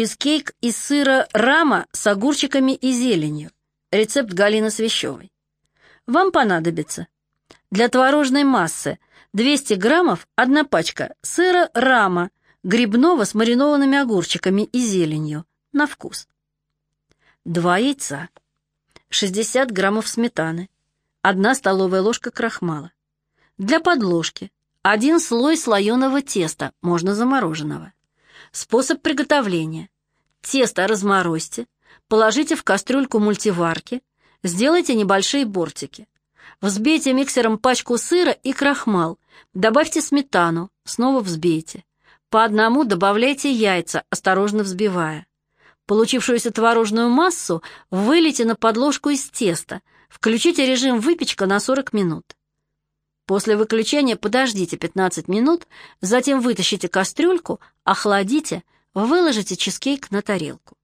Чизкейк из сыра рама с огурчиками и зеленью. Рецепт Галины Свящевой. Вам понадобится для творожной массы 200 граммов одна пачка сыра рама, грибного с маринованными огурчиками и зеленью, на вкус. Два яйца, 60 граммов сметаны, одна столовая ложка крахмала. Для подложки один слой слоеного теста, можно замороженного. Способ приготовления. Тесто разморозьте, положите в кастрюльку мультиварки, сделайте небольшие бортики. Взбейте миксером пачку сыра и крахмал, добавьте сметану, снова взбейте. По одному добавляйте яйца, осторожно взбивая. Получившуюся творожную массу вылейте на подложку из теста, включите режим выпечка на 40 минут. После выключения подождите 15 минут, затем вытащите кастрюльку, охладите, выложите чизкейк на тарелку.